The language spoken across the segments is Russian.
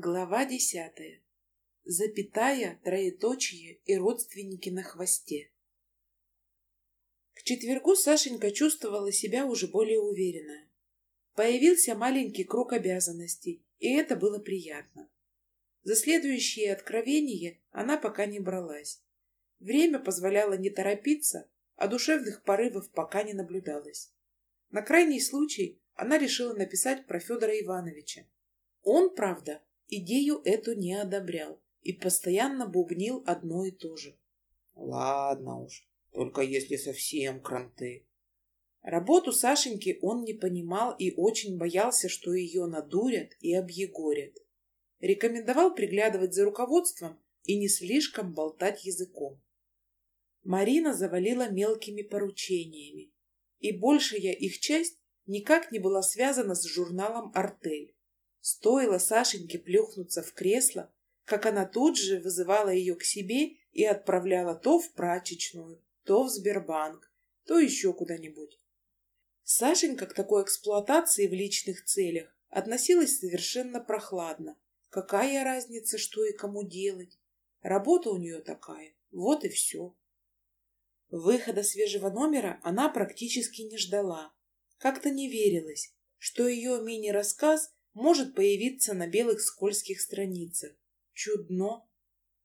Глава десятая. Запятая, троеточие и родственники на хвосте. К четвергу Сашенька чувствовала себя уже более уверенно. Появился маленький круг обязанностей, и это было приятно. За следующие откровения она пока не бралась. Время позволяло не торопиться, а душевных порывов пока не наблюдалось. На крайний случай она решила написать про Федора Ивановича. Он, правда, идею эту не одобрял и постоянно бубнил одно и то же. Ладно уж, только если совсем кранты. Работу Сашеньки он не понимал и очень боялся, что ее надурят и объегорят. Рекомендовал приглядывать за руководством и не слишком болтать языком. Марина завалила мелкими поручениями, и большая их часть никак не была связана с журналом «Артель». Стоило Сашеньке плюхнуться в кресло, как она тут же вызывала ее к себе и отправляла то в прачечную, то в Сбербанк, то еще куда-нибудь. Сашенька к такой эксплуатации в личных целях относилась совершенно прохладно. Какая разница, что и кому делать? Работа у нее такая, вот и все. Выхода свежего номера она практически не ждала. Как-то не верилось, что ее мини-рассказ может появиться на белых скользких страницах. Чудно.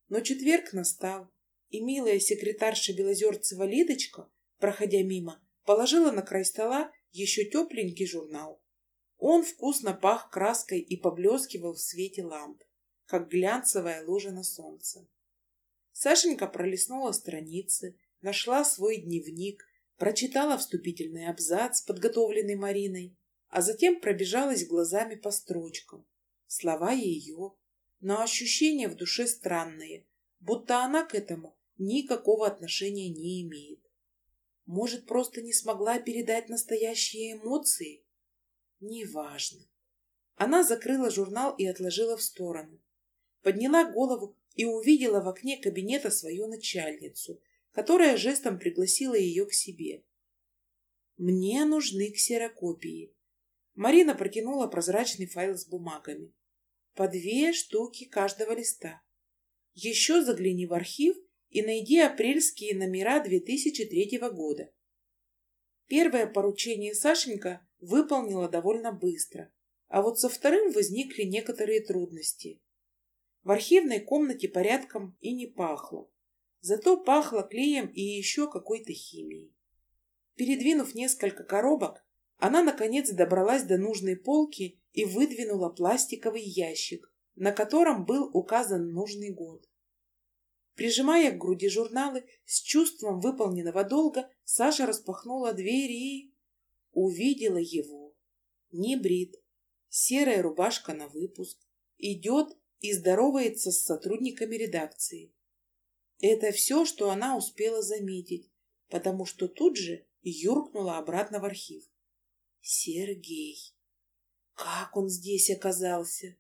Но четверг настал, и милая секретарша Белозерцева Лидочка, проходя мимо, положила на край стола еще тепленький журнал. Он вкусно пах краской и поблескивал в свете ламп, как глянцевая лужа на солнце. Сашенька пролистнула страницы, нашла свой дневник, прочитала вступительный абзац, подготовленный Мариной, а затем пробежалась глазами по строчкам. Слова ее, но ощущения в душе странные, будто она к этому никакого отношения не имеет. Может, просто не смогла передать настоящие эмоции? Неважно. Она закрыла журнал и отложила в сторону. Подняла голову и увидела в окне кабинета свою начальницу, которая жестом пригласила ее к себе. «Мне нужны ксерокопии», Марина протянула прозрачный файл с бумагами. По две штуки каждого листа. Еще загляни в архив и найди апрельские номера 2003 года. Первое поручение Сашенька выполнила довольно быстро, а вот со вторым возникли некоторые трудности. В архивной комнате порядком и не пахло. Зато пахло клеем и еще какой-то химией. Передвинув несколько коробок, она, наконец, добралась до нужной полки и выдвинула пластиковый ящик, на котором был указан нужный год. Прижимая к груди журналы, с чувством выполненного долга, Саша распахнула дверь и... увидела его. Не брит, серая рубашка на выпуск, идет и здоровается с сотрудниками редакции. Это все, что она успела заметить, потому что тут же юркнула обратно в архив. Сергей. Как он здесь оказался?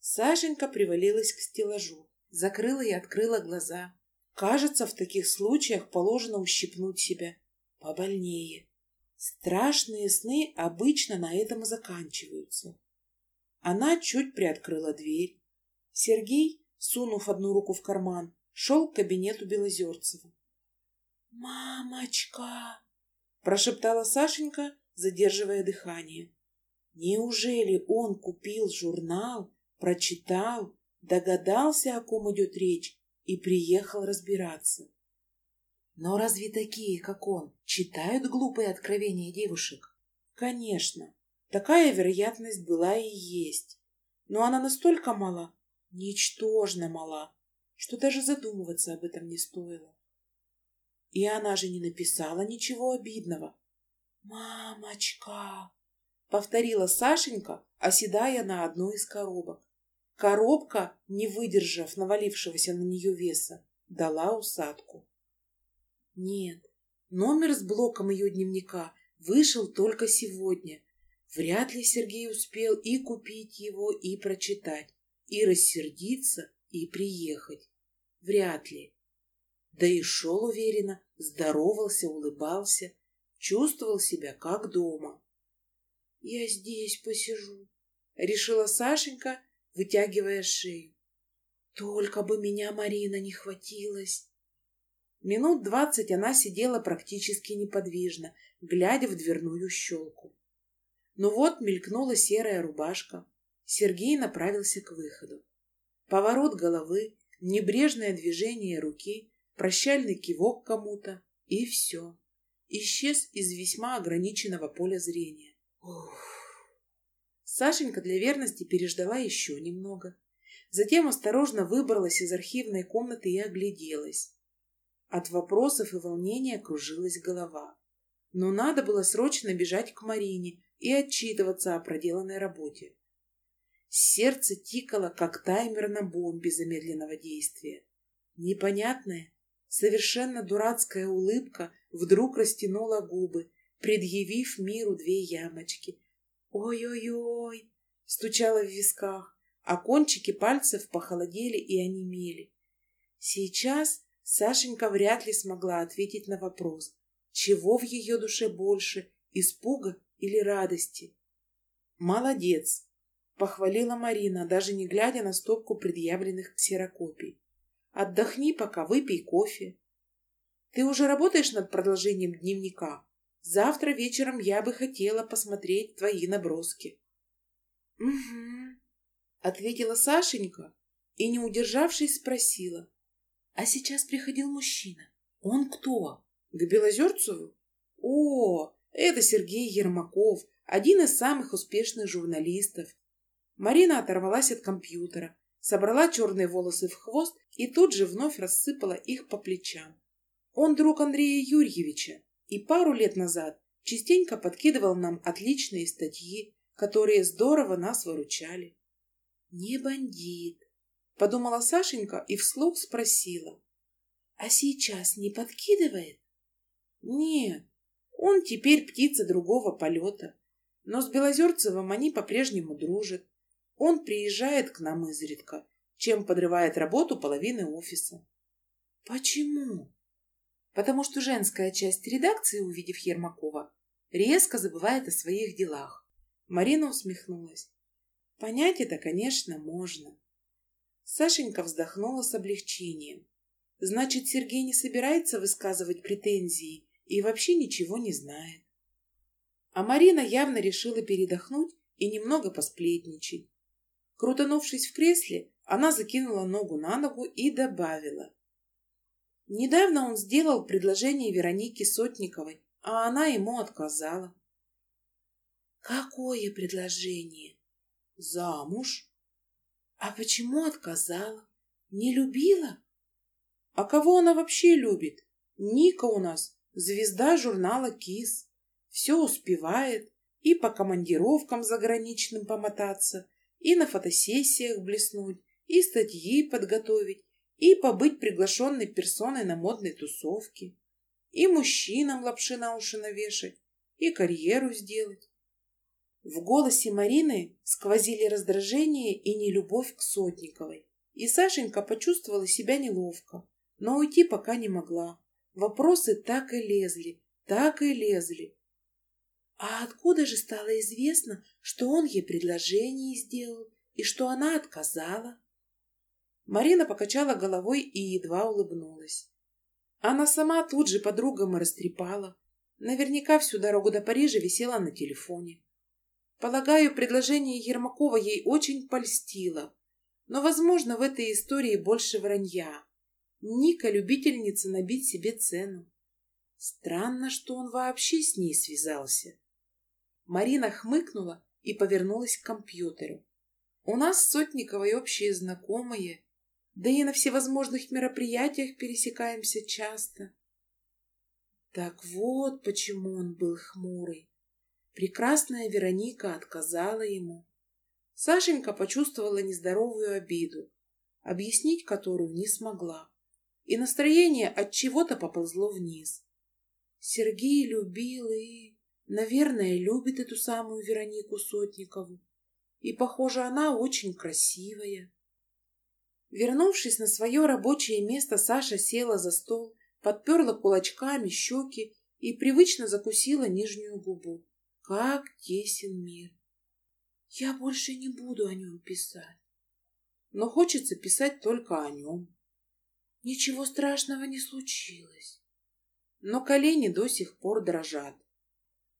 Сашенька привалилась к стеллажу, закрыла и открыла глаза. Кажется, в таких случаях положено ущипнуть себя побольнее. Страшные сны обычно на этом и заканчиваются. Она чуть приоткрыла дверь. Сергей, сунув одну руку в карман, шел к кабинету Белозерцева. «Мамочка!» – прошептала Сашенька задерживая дыхание. Неужели он купил журнал, прочитал, догадался, о ком идет речь, и приехал разбираться? Но разве такие, как он, читают глупые откровения девушек? Конечно, такая вероятность была и есть. Но она настолько мала, ничтожно мала, что даже задумываться об этом не стоило. И она же не написала ничего обидного, «Мамочка!» — повторила Сашенька, оседая на одну из коробок. Коробка, не выдержав навалившегося на нее веса, дала усадку. Нет, номер с блоком ее дневника вышел только сегодня. Вряд ли Сергей успел и купить его, и прочитать, и рассердиться, и приехать. Вряд ли. Да и шел уверенно, здоровался, улыбался, чувствовал себя как дома. «Я здесь посижу», — решила Сашенька, вытягивая шею. Только бы меня Марина не хватилась. Минут двадцать она сидела практически неподвижно, глядя в дверную щелку. Но ну вот мелькнула серая рубашка. Сергей направился к выходу. Поворот головы, небрежное движение руки, прощальный кивок кому-то, и все. Исчез из весьма ограниченного поля зрения. Ух. Сашенька для верности переждала еще немного. Затем осторожно выбралась из архивной комнаты и огляделась. От вопросов и волнения кружилась голова. Но надо было срочно бежать к Марине и отчитываться о проделанной работе. Сердце тикало, как таймер на бомбе замедленного действия. Непонятная, совершенно дурацкая улыбка вдруг растянула губы, предъявив миру две ямочки. «Ой-ой-ой!» — стучало в висках, а кончики пальцев похолодели и онемели. Сейчас Сашенька вряд ли смогла ответить на вопрос, чего в ее душе больше, испуга или радости. «Молодец!» — похвалила Марина, даже не глядя на стопку предъявленных ксерокопий. «Отдохни пока, выпей кофе. Ты уже работаешь над продолжением дневника? Завтра вечером я бы хотела посмотреть твои наброски». «Угу», — ответила Сашенька и, не удержавшись, спросила. А сейчас приходил мужчина. Он кто? К Белозерцеву? О, это Сергей Ермаков, один из самых успешных журналистов. Марина оторвалась от компьютера, собрала черные волосы в хвост и тут же вновь рассыпала их по плечам. Он друг Андрея Юрьевича и пару лет назад частенько подкидывал нам отличные статьи, которые здорово нас выручали. Не бандит, Подумала Сашенька и вслух спросила. А сейчас не подкидывает? Нет, он теперь птица другого полета. Но с Белозерцевым они по-прежнему дружат. Он приезжает к нам изредка, чем подрывает работу половины офиса. Почему? Потому что женская часть редакции, увидев Ермакова, резко забывает о своих делах. Марина усмехнулась. Понять это, конечно, можно. Сашенька вздохнула с облегчением. Значит, Сергей не собирается высказывать претензии и вообще ничего не знает. А Марина явно решила передохнуть и немного посплетничать. Крутанувшись в кресле, она закинула ногу на ногу и добавила. Недавно он сделал предложение Веронике Сотниковой, а она ему отказала. Какое предложение? Замуж? А почему отказала? Не любила? А кого она вообще любит? Ника у нас звезда журнала «Кис». Все успевает и по командировкам заграничным помотаться, и на фотосессиях блеснуть, и статьи подготовить, и побыть приглашенной персоной на модной тусовке, и мужчинам лапши на уши навешать, и карьеру сделать. В голосе Марины сквозили раздражение и нелюбовь к Сотниковой. И Сашенька почувствовала себя неловко, но уйти пока не могла. Вопросы так и лезли, так и лезли. А откуда же стало известно, что он ей предложение сделал и что она отказала? Марина покачала головой и едва улыбнулась. Она сама тут же подругам и растрепала. Наверняка всю дорогу до Парижа висела на телефоне. Полагаю, предложение Ермакова ей очень польстило. Но, возможно, в этой истории больше вранья. Ника — любительница набить себе цену. Странно, что он вообще с ней связался. Марина хмыкнула и повернулась к компьютеру. У нас с Сотниковой общие знакомые, да и на всевозможных мероприятиях пересекаемся часто. Так вот почему он был хмурый. Прекрасная Вероника отказала ему. Сашенька почувствовала нездоровую обиду, объяснить которую не смогла, и настроение от чего-то поползло вниз. Сергей любил и, наверное, любит эту самую Веронику Сотникову. И, похоже, она очень красивая. Вернувшись на свое рабочее место, Саша села за стол, подперла кулачками щеки и привычно закусила нижнюю губу. Как тесен мир. Я больше не буду о нем писать. но хочется писать только о нем. Ничего страшного не случилось, но колени до сих пор дрожат.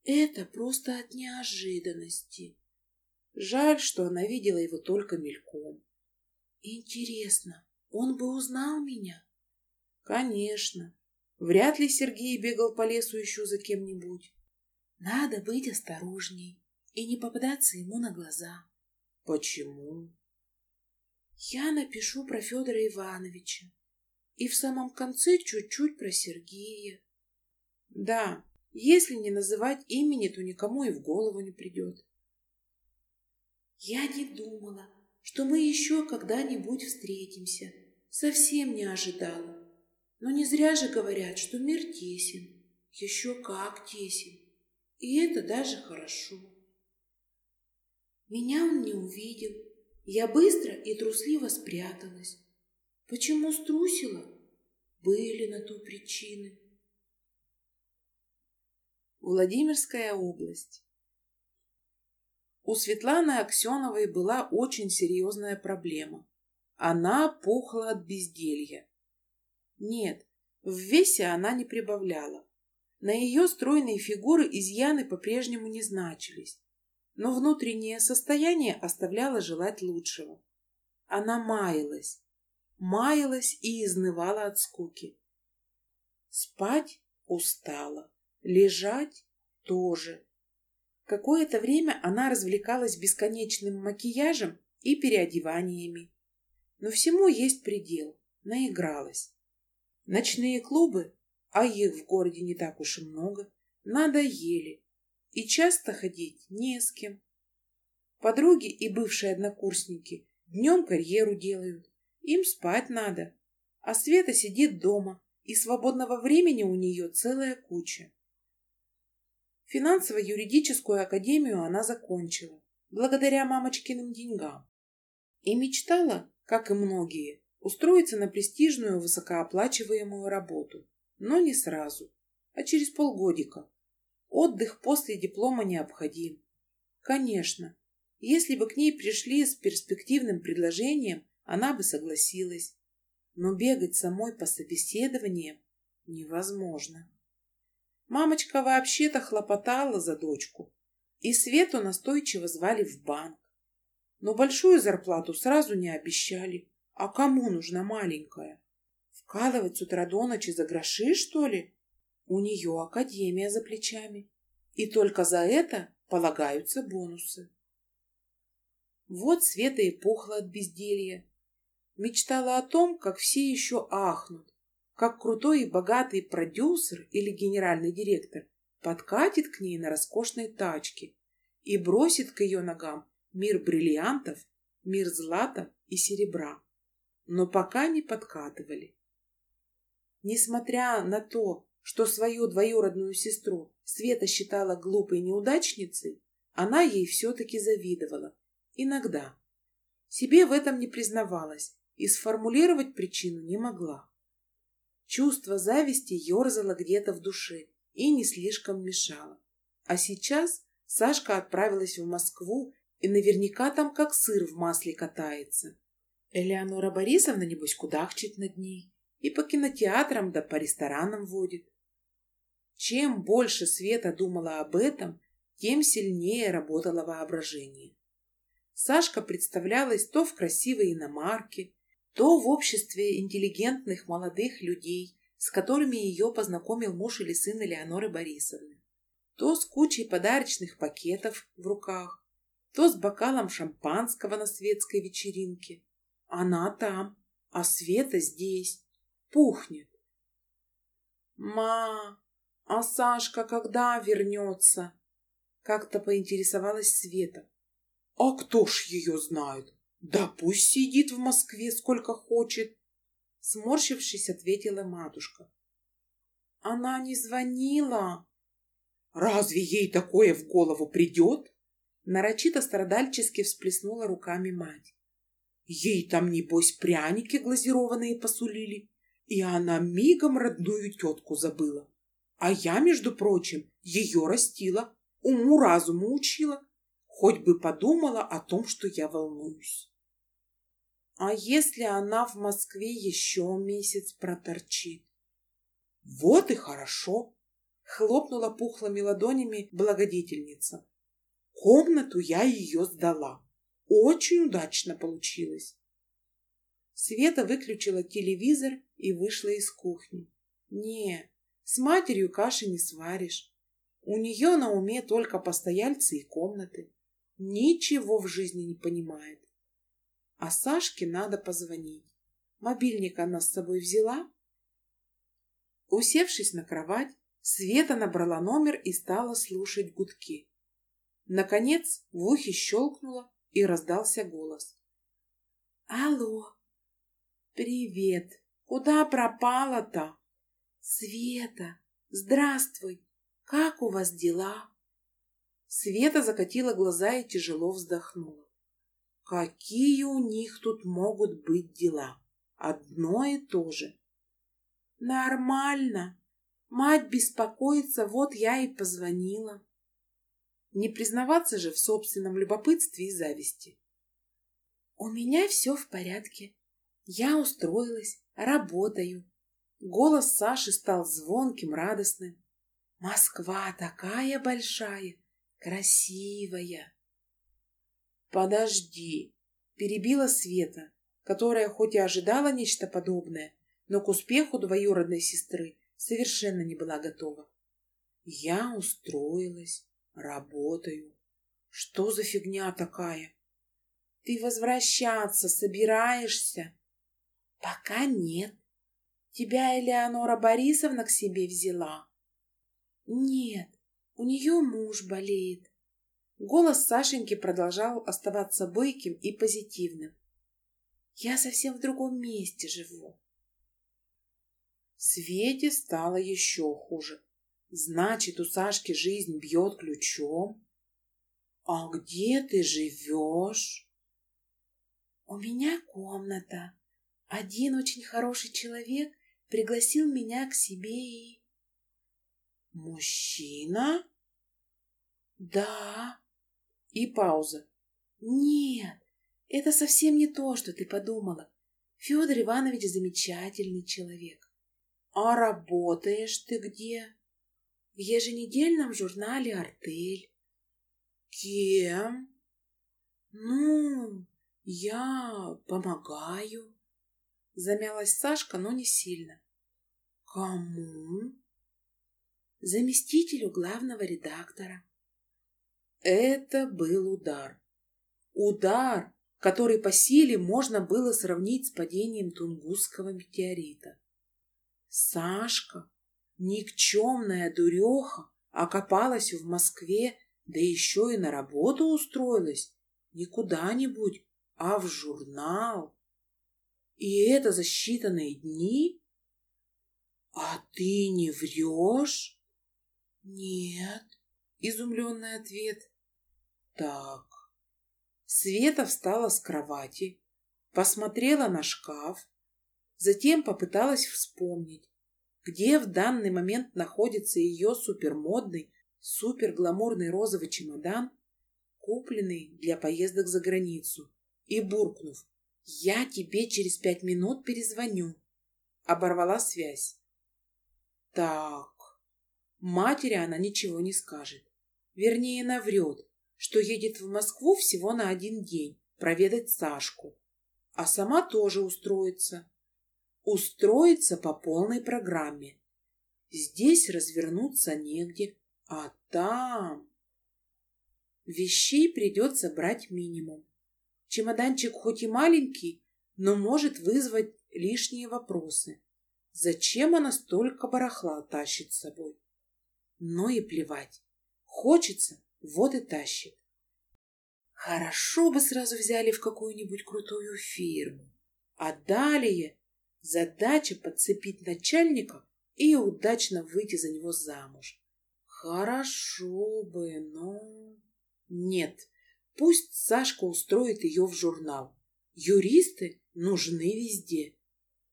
Это просто от неожиданности. Жаль, что она видела его только мельком. Интересно, он бы узнал меня? Конечно. Вряд ли Сергей бегал по лесу еще за кем-нибудь. Надо быть осторожней и не попадаться ему на глаза. Почему? Я напишу про Федора Ивановича и в самом конце чуть-чуть про Сергея. Да, если не называть имени, то никому и в голову не придет. Я не думала, что мы еще когда-нибудь встретимся. Совсем не ожидала. Но не зря же говорят, что мир тесен. Еще как тесен. И это даже хорошо. Меня он не увидел. Я быстро и трусливо спряталась. Почему струсила? Были на то причины. Владимирская область. У Светланы Аксеновой была очень серьезная проблема. Она пухла от безделья. Нет, в весе она не прибавляла. На ее стройные фигуры изъяны по-прежнему не значились, но внутреннее состояние оставляло желать лучшего. Она маялась, маялась и изнывала от скуки. Спать устала, лежать тоже. Какое-то время она развлекалась бесконечным макияжем и переодеваниями. Но всему есть предел. Наигралась. Ночные клубы, а их в городе не так уж и много, надоели. И часто ходить не с кем. Подруги и бывшие однокурсники днем карьеру делают. Им спать надо. А Света сидит дома, и свободного времени у нее целая куча. Финансово-юридическую академию она закончила, благодаря мамочкиным деньгам. И мечтала, как и многие, устроиться на престижную высокооплачиваемую работу. Но не сразу, а через полгодика. Отдых после диплома необходим. Конечно, если бы к ней пришли с перспективным предложением, она бы согласилась. Но бегать самой по собеседованиям невозможно. Мамочка вообще-то хлопотала за дочку, и Свету настойчиво звали в банк. Но большую зарплату сразу не обещали. А кому нужна маленькая? Вкалывать с утра до ночи за гроши, что ли? У нее академия за плечами. И только за это полагаются бонусы. Вот Света и пухла от безделья. Мечтала о том, как все еще ахнут, как крутой и богатый продюсер или генеральный директор подкатит к ней на роскошной тачке и бросит к ее ногам мир бриллиантов, мир злата и серебра. Но пока не подкатывали. Несмотря на то, что свою двоюродную сестру Света считала глупой неудачницей, она ей все-таки завидовала. Иногда. Себе в этом не признавалась и сформулировать причину не могла. Чувство зависти ерзало где-то в душе и не слишком мешало. А сейчас Сашка отправилась в Москву и наверняка там как сыр в масле катается. Элеонора Борисовна, небось, кудахчет над ней и по кинотеатрам да по ресторанам водит. Чем больше Света думала об этом, тем сильнее работало воображение. Сашка представлялась то в красивой иномарке, то в обществе интеллигентных молодых людей, с которыми ее познакомил муж или сын Элеоноры Борисовны, то с кучей подарочных пакетов в руках, то с бокалом шампанского на светской вечеринке. Она там, а Света здесь, пухнет. «Ма, а Сашка когда вернется?» Как-то поинтересовалась Света. «А кто ж ее знает? Да пусть сидит в Москве сколько хочет, сморщившись, ответила матушка. Она не звонила. Разве ей такое в голову придет? Нарочито страдальчески всплеснула руками мать. Ей там, небось, пряники глазированные посулили, и она мигом родную тетку забыла. А я, между прочим, ее растила, уму-разуму учила, хоть бы подумала о том, что я волнуюсь. А если она в Москве еще месяц проторчит? Вот и хорошо, хлопнула пухлыми ладонями благодетельница. Комнату я ее сдала. Очень удачно получилось. Света выключила телевизор и вышла из кухни. Не, с матерью каши не сваришь. У нее на уме только постояльцы и комнаты. Ничего в жизни не понимает. А Сашке надо позвонить. Мобильник она с собой взяла? Усевшись на кровать, Света набрала номер и стала слушать гудки. Наконец в ухе щелкнуло и раздался голос. «Алло! Привет! Куда пропала-то?» «Света! Здравствуй! Как у вас дела?» Света закатила глаза и тяжело вздохнула. «Какие у них тут могут быть дела? Одно и то же!» «Нормально!» Мать беспокоится, вот я и позвонила. Не признаваться же в собственном любопытстве и зависти. У меня все в порядке. Я устроилась, работаю. Голос Саши стал звонким, радостным. Москва такая большая, красивая. Подожди, перебила Света, которая хоть и ожидала нечто подобное, но к успеху двоюродной сестры совершенно не была готова. Я устроилась, работаю. Что за фигня такая? Ты возвращаться собираешься? Пока нет. Тебя Элеонора Борисовна к себе взяла? Нет, у нее муж болеет. Голос Сашеньки продолжал оставаться бойким и позитивным. Я совсем в другом месте живу. Свете стало еще хуже. Значит, у Сашки жизнь бьет ключом. А где ты живешь? У меня комната. Один очень хороший человек пригласил меня к себе и... Мужчина? Да. И пауза. Нет, это совсем не то, что ты подумала. Федор Иванович замечательный человек. А работаешь ты где? В еженедельном журнале «Артель». Кем? Ну, я помогаю. Замялась Сашка, но не сильно. Кому? Заместителю главного редактора. Это был удар. Удар, который по силе можно было сравнить с падением Тунгусского метеорита. Сашка, никчемная дуреха, окопалась в Москве, да еще и на работу устроилась. Не куда-нибудь, а в журнал. И это за считанные дни? А ты не врешь? Нет, изумленный ответ. Так. Света встала с кровати, посмотрела на шкаф, Затем попыталась вспомнить, где в данный момент находится ее супермодный, супергламурный розовый чемодан, купленный для поездок за границу, и буркнув «Я тебе через пять минут перезвоню», оборвала связь. Так, матери она ничего не скажет. Вернее, наврет, что едет в Москву всего на один день проведать Сашку, а сама тоже устроится устроиться по полной программе. Здесь развернуться негде, а там... Вещей придется брать минимум. Чемоданчик хоть и маленький, но может вызвать лишние вопросы. Зачем она столько барахла тащит с собой? Но и плевать. Хочется, вот и тащит. Хорошо бы сразу взяли в какую-нибудь крутую фирму. А далее Задача подцепить начальника и удачно выйти за него замуж. Хорошо бы, но... Нет, пусть Сашка устроит ее в журнал. Юристы нужны везде.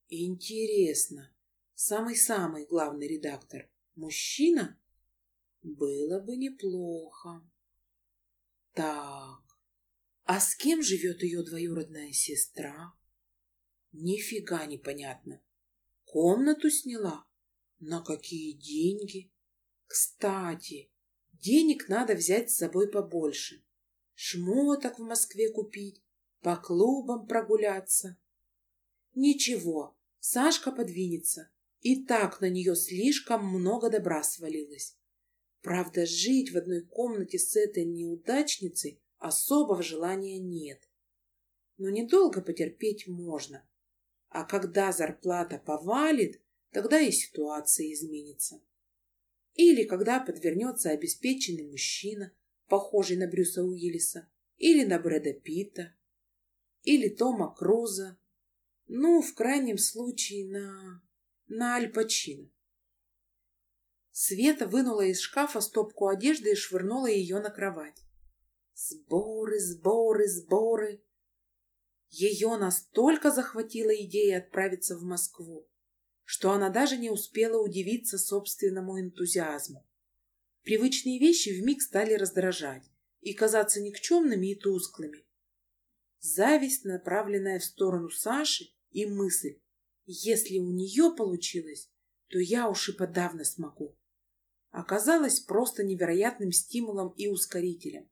Интересно, самый-самый главный редактор мужчина? Было бы неплохо. Так, а с кем живет ее двоюродная сестра? Нифига непонятно. Комнату сняла? На какие деньги? Кстати, денег надо взять с собой побольше. Шмоток в Москве купить, по клубам прогуляться. Ничего, Сашка подвинется. И так на нее слишком много добра свалилось. Правда, жить в одной комнате с этой неудачницей особого желания нет. Но недолго потерпеть можно. А когда зарплата повалит, тогда и ситуация изменится. Или когда подвернется обеспеченный мужчина, похожий на Брюса Уиллиса, или на Брэда Питта, или Тома Круза, ну, в крайнем случае, на... на Аль Пачино. Света вынула из шкафа стопку одежды и швырнула ее на кровать. Сборы, сборы, сборы. Ее настолько захватила идея отправиться в Москву, что она даже не успела удивиться собственному энтузиазму. Привычные вещи вмиг стали раздражать и казаться никчемными и тусклыми. Зависть, направленная в сторону Саши, и мысль, если у нее получилось, то я уж и подавно смогу. Оказалось просто невероятным стимулом и ускорителем.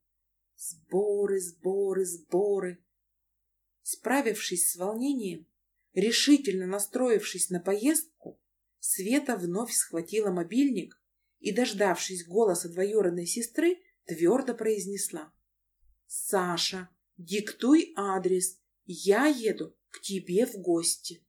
Сборы, сборы, сборы. Справившись с волнением, решительно настроившись на поездку, Света вновь схватила мобильник и, дождавшись голоса двоюродной сестры, твердо произнесла. «Саша, диктуй адрес, я еду к тебе в гости».